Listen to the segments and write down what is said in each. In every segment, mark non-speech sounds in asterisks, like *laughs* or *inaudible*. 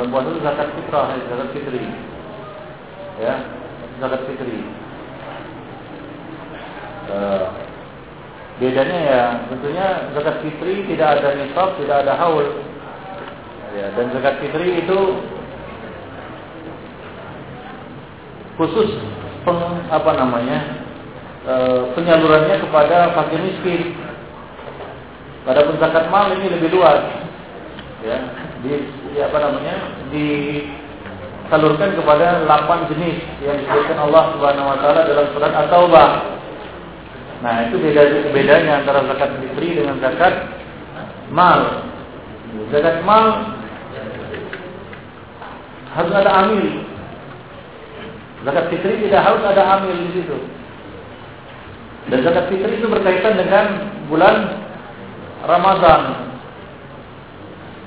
bulan puasa itu zakat fitrah, zakat fitri. Ya, zakat fitri. Uh, bedanya ya tentunya zakat fitri tidak ada nisab, tidak ada haul. Ya, dan zakat fitri itu khusus peng, apa namanya e, penyalurannya kepada fakir miskin. Padahal zakat mal ini lebih luas, ya, di, di apa namanya disalurkan kepada 8 jenis yang disebutkan Allah Subhanahu Wa Taala dalam surat At-Taubah. Nah itu beda bedanya antara zakat fitri dengan zakat mal. Zakat mal harus ada amil, Zakat fitri tidak harus ada amil di situ. Dan zakat fitri itu berkaitan dengan bulan Ramadan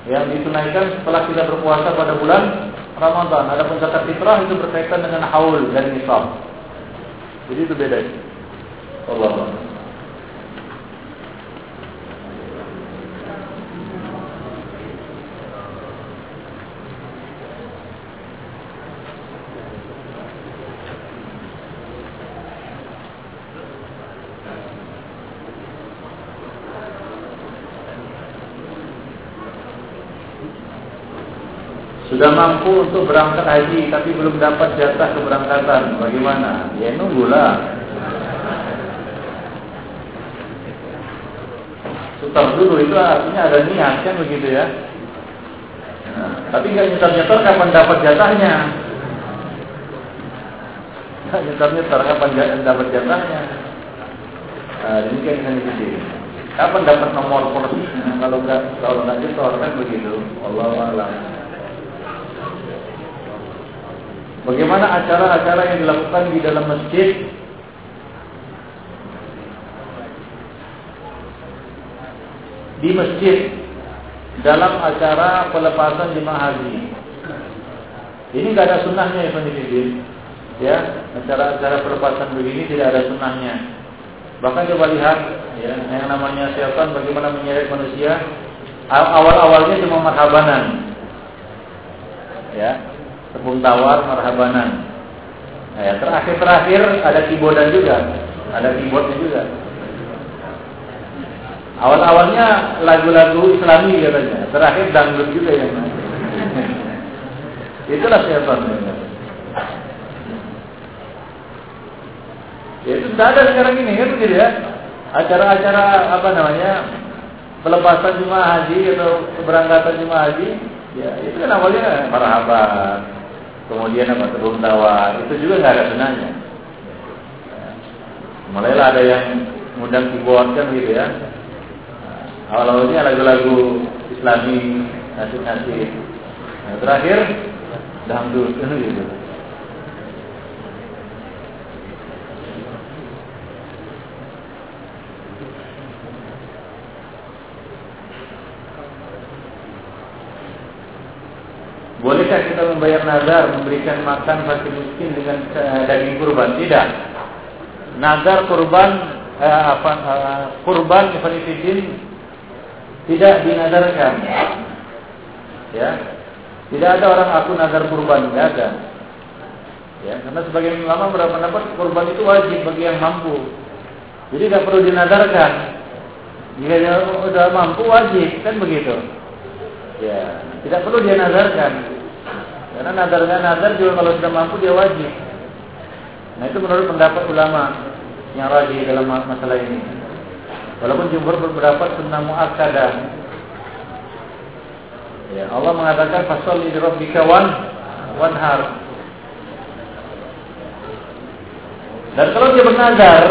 yang ditunaikan setelah kita berpuasa pada bulan Ramadan. Adapun zakat fitrah itu berkaitan dengan haul dan nisab. Jadi itu beda. Allah. Sudah mampu untuk berangkat haji tapi belum dapat jatah keberangkatan. Bagaimana? Ya nunggulah. Setor dulu itu artinya ada niat kan begitu ya. Nah, tapi nggak nyetor-nyetor kapan dapat jatahnya? Nggak nyetor-nyetor kapan dapat jatahnya? Nah, demikian yang di Kapan dapat nomor porsinya? Kalau nggak kalau nggak nyetor kan begitu. Allah alam. Bagaimana acara-acara yang dilakukan di dalam masjid di masjid dalam acara pelepasan jemaah haji. Ini nggak ada sunnahnya Ibn Fidin. Ya, acara-acara pelepasan begini tidak ada sunnahnya. Bahkan coba lihat ya, yang namanya setan bagaimana menyeret manusia. Awal-awalnya cuma marhabanan. Ya, tepung tawar marhabanan. Nah, ya, terakhir-terakhir ada keyboardan juga, ada keyboardnya juga. Awal-awalnya lagu-lagu Islami katanya, terakhir dangdut juga yang *laughs* Itulah setan. Ya itu sudah ada sekarang ini kan begitu ya. Acara-acara apa namanya pelepasan jemaah haji atau keberangkatan jemaah haji, ya itu kan awalnya marhaban, kemudian apa tebung tawa itu juga nggak ada senangnya mulailah ada yang ngundang keyboard kan gitu ya. Awal-awalnya lagu-lagu islami nasib-nasib. Nah, terakhir dangdut gitu Bolehkah kita membayar nazar memberikan makan fakir miskin dengan uh, daging kurban? Tidak. Nazar kurban uh, apa uh, kurban ifadidin tidak dinazarkan. Ya. Tidak ada orang aku nazar kurban, tidak ada. Ya, karena sebagian ulama berpendapat kurban itu wajib bagi yang mampu. Jadi tidak perlu dinazarkan. Jika dia sudah mampu wajib, kan begitu. Ya, tidak perlu dia nazarkan. Karena nadarnya nadar juga kalau sudah mampu dia wajib. Nah itu menurut pendapat ulama yang rajih dalam masalah ini. Walaupun jumhur berpendapat sunnah muakkadah. Ya, Allah mengatakan fasol di rabbika wan wanhar. Dan kalau dia bernadar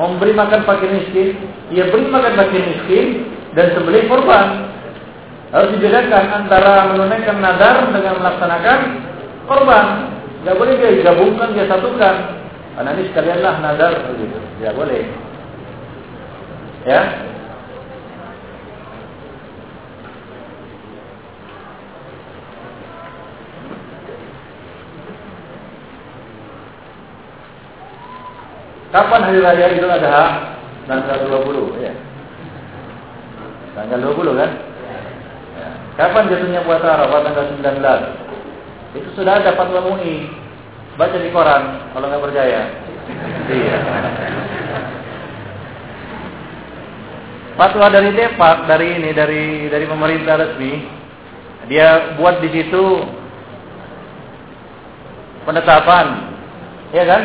memberi makan fakir miskin, ia beri makan fakir miskin dan sembelih korban. Harus dibedakan antara menunaikan nadar dengan melaksanakan korban. Tidak boleh dia gabungkan, dia satukan. Karena ini sekalianlah nadar begitu. Tidak boleh. Ya. Kapan hari raya Idul Adha? Tanggal 20 ya. Tanggal 20 kan? Kapan jatuhnya puasa Arafah tanggal 19? Itu sudah ada fatwa MUI. Baca di koran kalau nggak percaya. Iya. Fatwa dari Depak dari ini dari dari pemerintah resmi. Dia buat di situ penetapan, ya kan?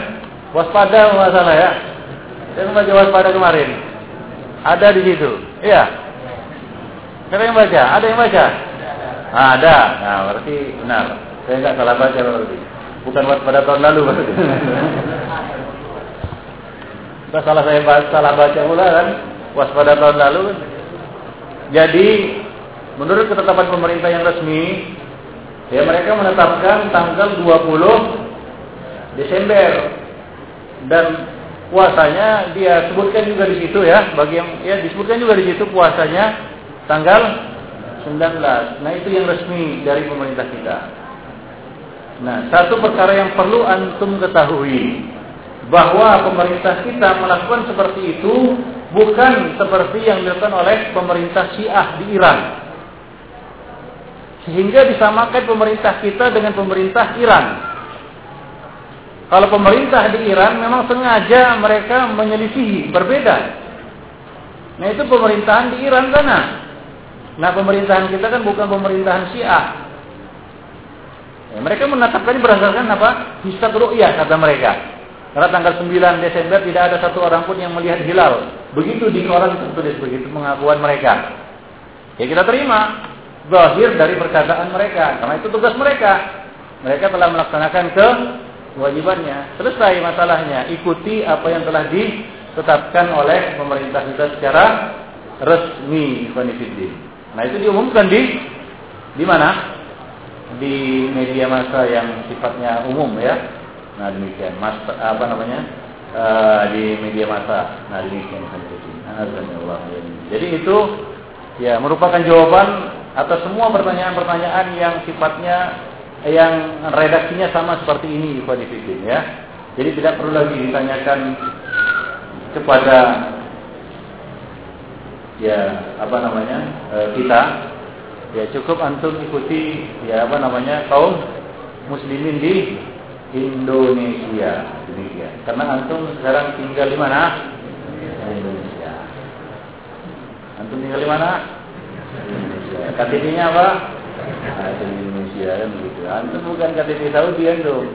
Waspada masalah ya. Saya membaca waspada kemarin. Ada di situ. Iya. Siapa yang baca? Ada yang baca? Nah, ada. Nah, berarti benar. Saya nggak salah baca berarti. Bukan waspada tahun lalu berarti. Kita salah saya baca, salah baca pula kan? Waspada tahun lalu? Jadi, menurut ketetapan pemerintah yang resmi, ya mereka menetapkan tanggal 20 Desember dan puasanya dia sebutkan juga di situ ya bagi yang ya disebutkan juga di situ puasanya tanggal 19. Nah, itu yang resmi dari pemerintah kita. Nah, satu perkara yang perlu antum ketahui bahwa pemerintah kita melakukan seperti itu bukan seperti yang dilakukan oleh pemerintah Syiah di Iran. Sehingga disamakan pemerintah kita dengan pemerintah Iran. Kalau pemerintah di Iran memang sengaja mereka menyelisihi, berbeda. Nah itu pemerintahan di Iran sana. Nah pemerintahan kita kan bukan pemerintahan Syiah. Ya, mereka menetapkannya berdasarkan apa? Hisab ru'yah kata mereka. Karena tanggal 9 Desember tidak ada satu orang pun yang melihat hilal. Begitu di koran tertulis begitu pengakuan mereka. Ya kita terima. Zahir dari perkataan mereka. Karena itu tugas mereka. Mereka telah melaksanakan ke kewajibannya. Selesai masalahnya. Ikuti apa yang telah ditetapkan oleh pemerintah kita secara resmi. Nah itu diumumkan di di mana? Di media massa yang sifatnya umum ya. Nah demikian. Mas apa namanya? Uh, di media massa. Nah demikian. Jadi itu ya merupakan jawaban atas semua pertanyaan-pertanyaan yang sifatnya yang redaksinya sama seperti ini Ikhwanifidin ya. Jadi tidak perlu lagi ditanyakan kepada ya apa namanya e, kita. Ya cukup antum ikuti ya apa namanya kaum muslimin di Indonesia. Demikian. Karena antum sekarang tinggal di mana? Indonesia. Antum tinggal di mana? Indonesia. KTP-nya apa? Di Indonesia kan begitu. Antum bukan KTP Saudi antum.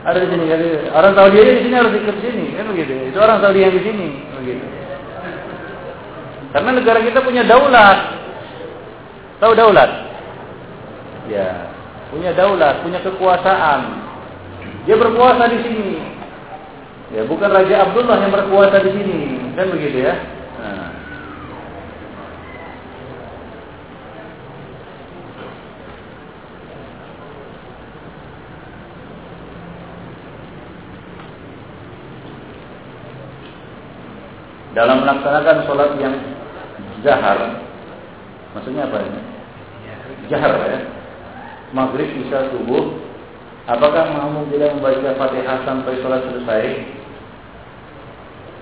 Ada di sini kan orang Saudi di sini harus ikut sini kan begitu. Itu orang Saudi yang di sini begitu. Karena negara kita punya daulat. Tahu daulat? Ya, punya daulat, punya kekuasaan. Dia berkuasa di sini. Ya, bukan Raja Abdullah yang berkuasa di sini, kan begitu ya. Nah. dalam melaksanakan sholat yang jahar, maksudnya apa ini? Jahar ya, maghrib bisa subuh, apakah makmum tidak membaca fatihah sampai sholat selesai?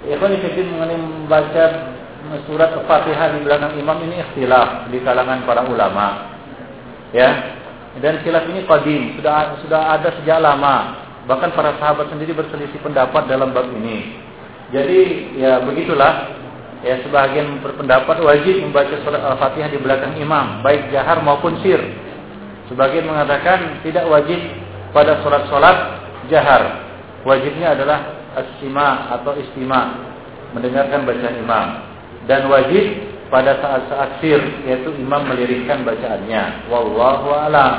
Ikhwan Fiddin mengenai membaca surat fatihah di belakang imam ini ikhtilaf di kalangan para ulama. Ya, dan khilaf ini qadim, sudah sudah ada sejak lama. Bahkan para sahabat sendiri berselisih pendapat dalam bab ini. Jadi ya begitulah ya sebagian berpendapat wajib membaca surat Al-Fatihah di belakang imam baik jahar maupun sir. Sebagian mengatakan tidak wajib pada sholat-sholat jahar. Wajibnya adalah astima atau istima mendengarkan bacaan imam dan wajib pada saat-saat sir yaitu imam melirikkan bacaannya. Wallahu a'lam.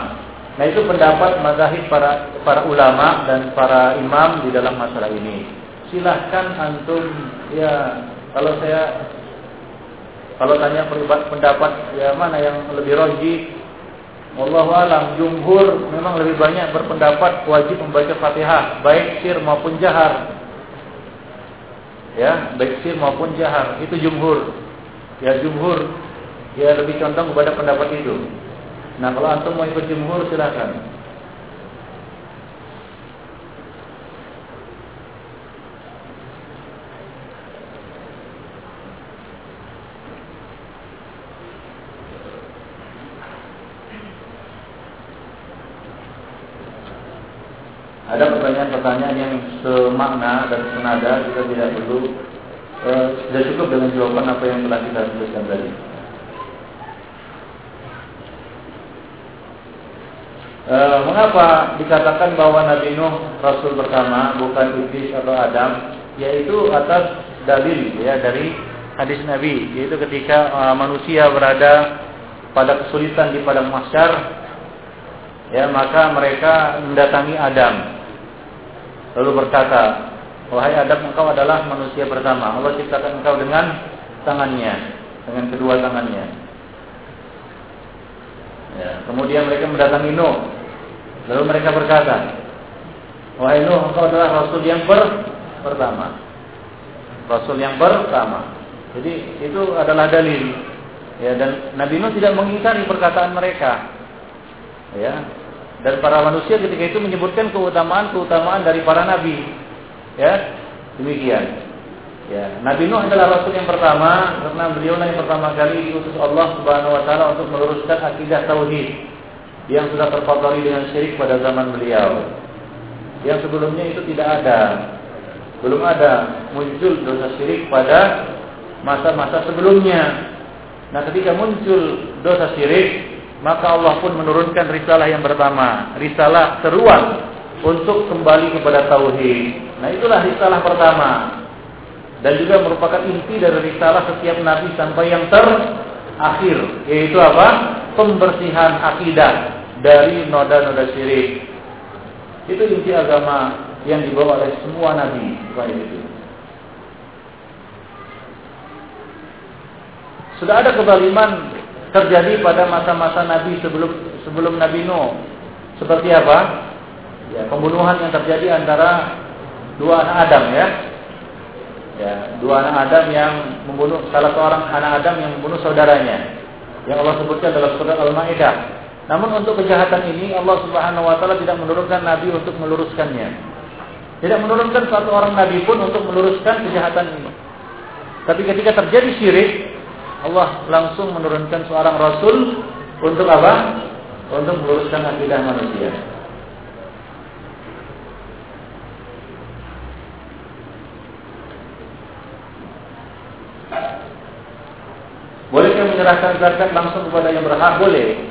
Nah itu pendapat mazahib para para ulama dan para imam di dalam masalah ini silahkan antum ya kalau saya kalau tanya pendapat ya mana yang lebih roji Wallahu alam jumhur memang lebih banyak berpendapat wajib membaca Fatihah baik sir maupun jahar. Ya baik sir maupun jahar itu jumhur. Ya jumhur ya lebih condong kepada pendapat itu. Nah kalau antum mau ikut jumhur silahkan ada pertanyaan-pertanyaan yang semakna dan senada kita tidak perlu eh, sudah cukup dengan jawaban apa yang telah kita tuliskan tadi. Eh, mengapa dikatakan bahwa Nabi Nuh Rasul pertama bukan Iblis atau Adam? Yaitu atas dalil ya dari hadis Nabi, yaitu ketika uh, manusia berada pada kesulitan di padang mahsyar, ya maka mereka mendatangi Adam Lalu berkata, Wahai Adam, engkau adalah manusia pertama. Allah ciptakan engkau dengan tangannya, dengan kedua tangannya. Ya, kemudian mereka mendatangi Nuh. Lalu mereka berkata, Wahai Nuh, engkau adalah Rasul yang ber pertama. Rasul yang pertama. Jadi itu adalah dalil. Ya, dan Nabi Nuh tidak mengingkari perkataan mereka. Ya, dan para manusia ketika itu menyebutkan keutamaan-keutamaan dari para nabi. Ya, demikian. Ya, Nabi Nuh adalah rasul yang pertama karena beliau yang pertama kali diutus Allah Subhanahu wa taala untuk meluruskan akidah tauhid yang sudah terkotori dengan syirik pada zaman beliau. Yang sebelumnya itu tidak ada. Belum ada muncul dosa syirik pada masa-masa sebelumnya. Nah, ketika muncul dosa syirik, maka Allah pun menurunkan risalah yang pertama, risalah seruan untuk kembali kepada tauhid. Nah, itulah risalah pertama. Dan juga merupakan inti dari risalah setiap nabi sampai yang terakhir, yaitu apa? Pembersihan akidah dari noda-noda syirik. Itu inti agama yang dibawa oleh semua nabi, bukan itu. Sudah ada kezaliman terjadi pada masa-masa Nabi sebelum sebelum Nabi Nuh. Seperti apa? Ya, pembunuhan yang terjadi antara dua anak Adam ya. Ya, dua anak Adam yang membunuh salah seorang anak Adam yang membunuh saudaranya. Yang Allah sebutkan dalam surat Al-Maidah. Namun untuk kejahatan ini Allah Subhanahu wa taala tidak menurunkan nabi untuk meluruskannya. Tidak menurunkan satu orang nabi pun untuk meluruskan kejahatan ini. Tapi ketika terjadi syirik, Allah langsung menurunkan seorang rasul untuk apa? Untuk meluruskan akidah manusia. Bolehkah menyerahkan zakat langsung kepada yang berhak? Boleh.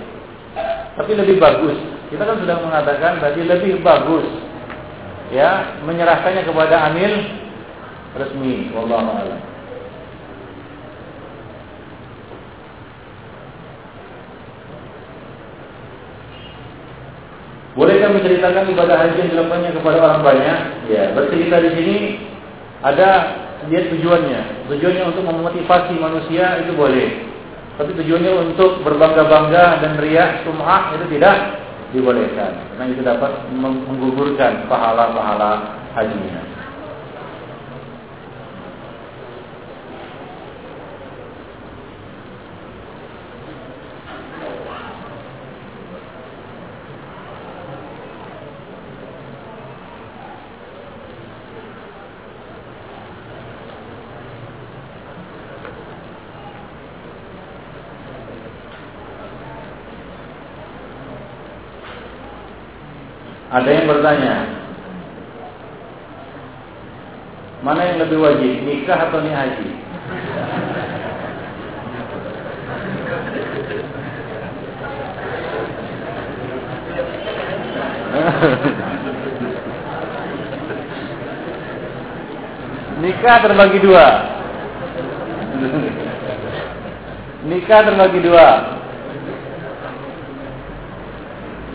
Tapi lebih bagus. Kita kan sudah mengatakan tadi lebih bagus ya menyerahkannya kepada amil resmi. Wallahu a'lam. Bolehkah menceritakan ibadah haji yang dilakukannya kepada orang banyak? Ya, bercerita di sini ada lihat tujuannya. Tujuannya untuk memotivasi manusia itu boleh. Tapi tujuannya untuk berbangga-bangga dan riak sum'ah itu tidak dibolehkan. Karena itu dapat menggugurkan pahala-pahala hajinya. Ada yang bertanya, mana yang lebih wajib, nikah atau nih haji? nikah terbagi dua. nikah terbagi dua.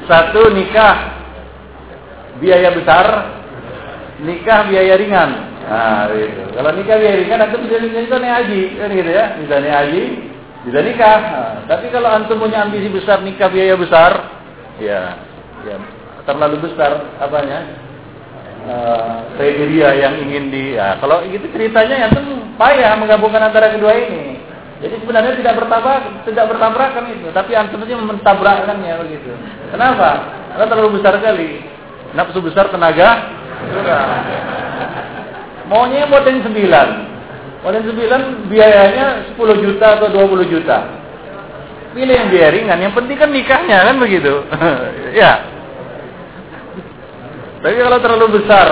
Satu nikah biaya besar, nikah biaya ringan. Nah, itu. Kalau nikah biaya ringan, antum bisa nih haji, kan gitu ya, bisa nih haji, bisa nikah. Nah, tapi kalau antum punya ambisi besar, nikah biaya besar, ya, ya terlalu besar apanya? Uh, kriteria yang ingin di ya, kalau itu ceritanya yang payah menggabungkan antara kedua ini jadi sebenarnya tidak bertabrak tidak bertabrakan itu tapi antum saja mentabrakkannya begitu kenapa karena terlalu besar sekali Nafsu besar tenaga Maunya model 9. Model 9 biayanya 10 juta atau 20 juta. Pilih yang biaya ringan, yang penting kan nikahnya kan begitu. *laughs* ya. Tapi kalau terlalu besar,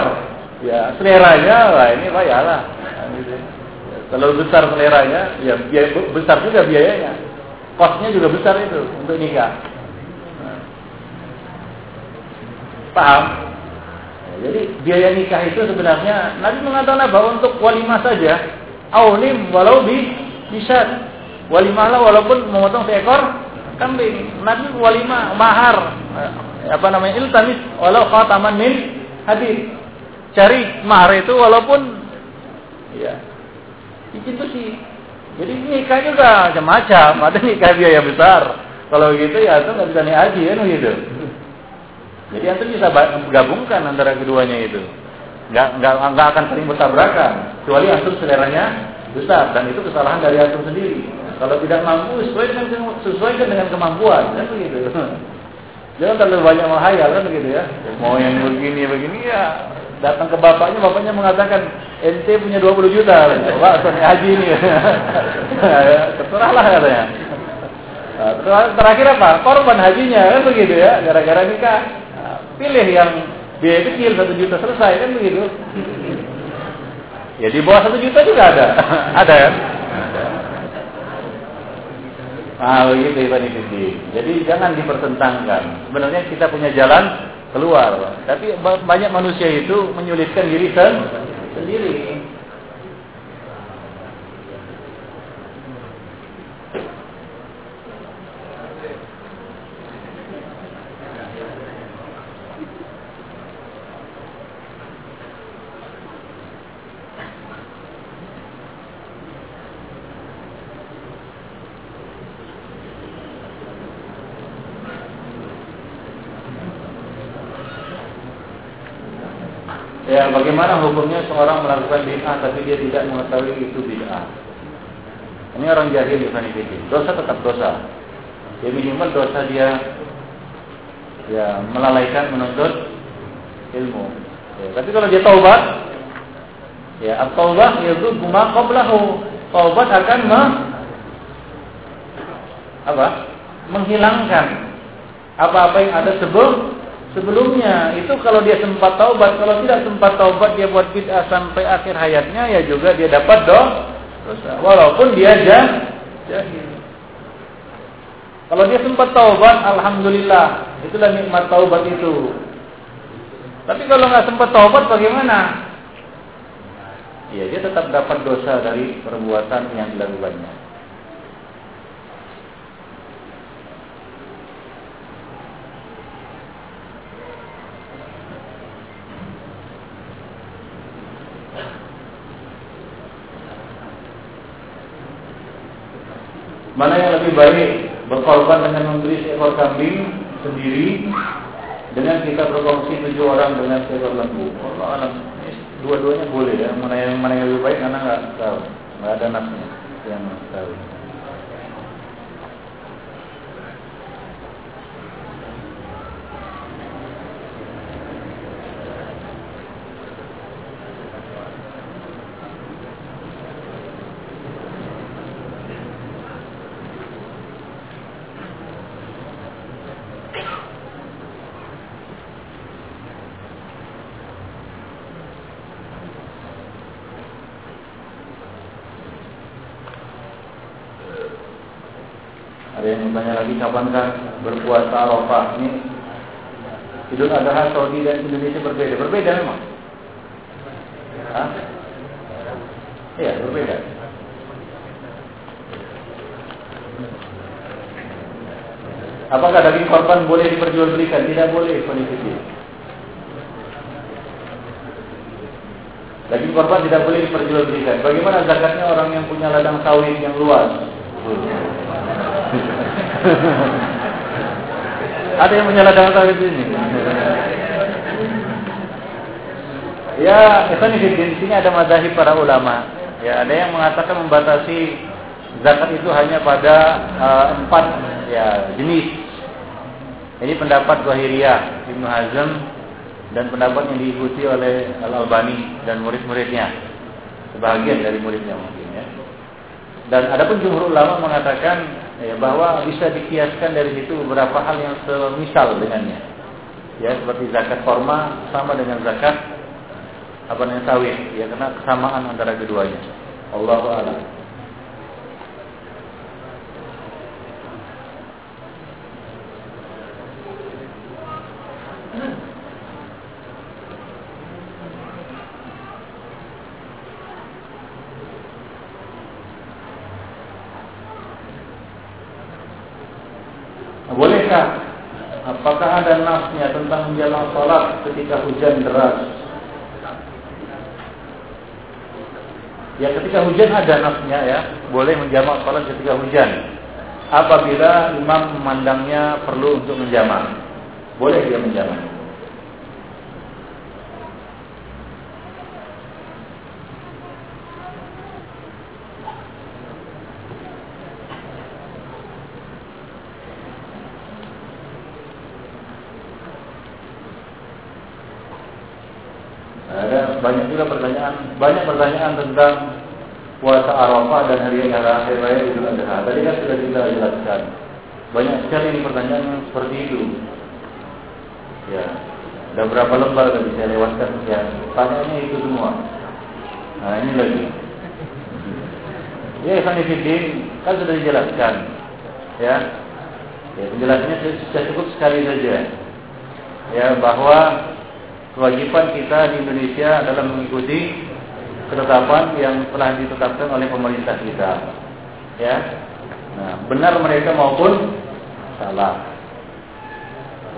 ya seleranya, wah ini payahlah. Nah, gitu. Terlalu besar seleranya, ya biaya, besar juga biayanya. Kosnya juga besar itu untuk nikah. Paham? Jadi biaya nikah itu sebenarnya Nabi mengatakan apa? Untuk walimah saja. Aulim walau bi bisa. Walimah lah walaupun memotong seekor kambing. Nabi walimah mahar apa namanya iltamis walau khataman min hadis. Cari mahar itu walaupun ya itu sih. Jadi nikah juga macam-macam. Ada nikah biaya besar. Kalau gitu ya itu nggak bisa nih haji kan gitu. Jadi antum bisa gabungkan antara keduanya itu. Nggak, nggak, nggak akan sering bertabrakan. Kecuali antum seleranya besar dan itu kesalahan dari antum sendiri. Kalau tidak mampu sesuai dengan sesuaikan dengan kemampuan kan begitu. *laughs* Jangan terlalu banyak menghayal kan begitu ya. Mau yang begini begini ya datang ke bapaknya, bapaknya mengatakan ente punya 20 juta, pak Sony haji ini, *laughs* terserahlah katanya. Nah, terakhir apa? Korban hajinya kan begitu ya, gara-gara nikah pilih yang biaya kecil satu juta selesai kan begitu. Ya di bawah satu juta juga ada, *laughs* ada ya. Ah begitu Ivan Jadi jangan dipertentangkan. Sebenarnya kita punya jalan keluar, tapi banyak manusia itu menyulitkan diri sendiri. Ya, bagaimana hukumnya seorang melakukan bid'ah tapi dia tidak mengetahui itu bid'ah? Ini orang jahil di Dosa tetap dosa. Ya minimal dosa dia ya melalaikan menuntut ilmu. Ya, tapi kalau dia taubat, ya at-taubah yadhubbu ma qablahu. Taubat akan me, apa? menghilangkan apa-apa yang ada sebelum sebelumnya itu kalau dia sempat taubat kalau tidak sempat taubat dia buat bid'ah sampai akhir hayatnya ya juga dia dapat dosa walaupun dia jahil. Kalau dia sempat taubat alhamdulillah itulah nikmat taubat itu. Tapi kalau nggak sempat taubat bagaimana? Ya dia tetap dapat dosa dari perbuatan yang dilakukannya Mana yang lebih baik berkorban dengan memberi seekor kambing sendiri dengan kita berkongsi tujuh orang dengan seekor lembu. Allah alam dua-duanya boleh ya. Mana yang mana yang lebih baik karena nggak tahu, nggak ada nasnya yang tahu. Kapankah berpuasa Arafah ini Idul Adha Saudi dan Indonesia berbeda. Berbeda memang. Hah? Iya, berbeda. Apakah daging korban boleh diperjualbelikan? Tidak boleh, kondisi. Daging korban tidak boleh diperjualbelikan. Bagaimana zakatnya orang yang punya ladang sawit yang luas? *laughs* Ada yang menyalahkan tauhid ini. ya, ini di sini ada mazhab para ulama. Ya, ada yang mengatakan membatasi zakat itu hanya pada uh, empat ya jenis. Ini pendapat Zahiriyah Ibnu Hazm dan pendapat yang diikuti oleh Al Albani dan murid-muridnya. Sebagian dari muridnya mungkin ya. Dan ada pun jumhur ulama mengatakan ya, bahwa bisa dikiaskan dari situ beberapa hal yang semisal dengannya. Ya, seperti zakat korma sama dengan zakat apa namanya sawit, ya karena kesamaan antara keduanya. Allahu a'lam. Bolehkah Apakah ada nasnya tentang menjalankan sholat ketika hujan deras? Ya ketika hujan ada nasnya ya, boleh menjamak sholat ketika hujan. Apabila imam memandangnya perlu untuk menjamak, boleh dia menjamak. banyak juga pertanyaan, banyak pertanyaan tentang puasa Arafah dan hari raya hari raya Idul Adha. Tadi kan sudah kita jelaskan. Banyak sekali pertanyaan yang seperti itu. Ya, ada berapa lembar tadi saya lewatkan ya. Tanyanya itu semua. Nah ini lagi. Ya, Ivan kan sudah dijelaskan. Ya, ya penjelasannya sudah cukup sekali saja. Ya, bahwa kewajiban kita di Indonesia adalah mengikuti ketetapan yang telah ditetapkan oleh pemerintah kita. Ya. Nah, benar mereka maupun salah.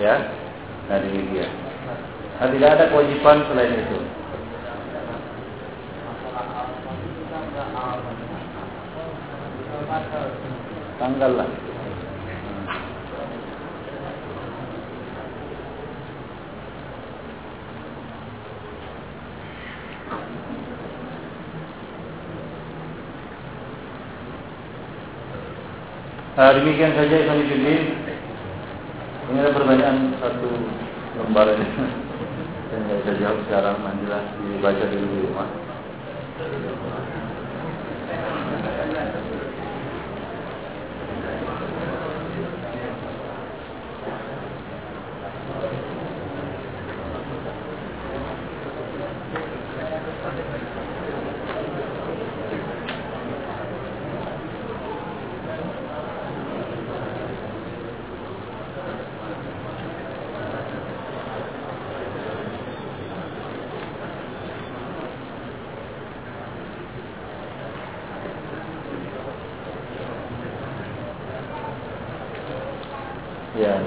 Ya. Nah, dia. Nah, tidak ada kewajiban selain itu. Tanggal lah. Nah, demikian saja Ibn Fiddin. Ini ada pertanyaan satu lembar ini. *laughs* Saya nggak bisa jawab sekarang, nantilah dibaca dulu di rumah.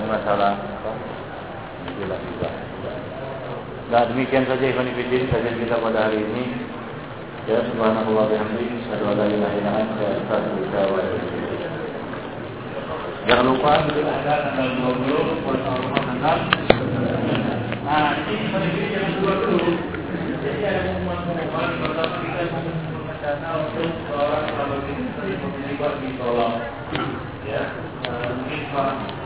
Masalah apa? Gila juga. Nah demikian saja Ikhwan Fillah kajian kita pada hari ini. Ya subhanallah bihamdihi asyhadu an la ilaha illa Jangan lupa ada tanggal 20 puasa Ramadan. Nah, ini jangan lupa dulu. Jadi ada pengumuman-pengumuman kita untuk seorang kalau ini tolong. Ya, mungkin Pak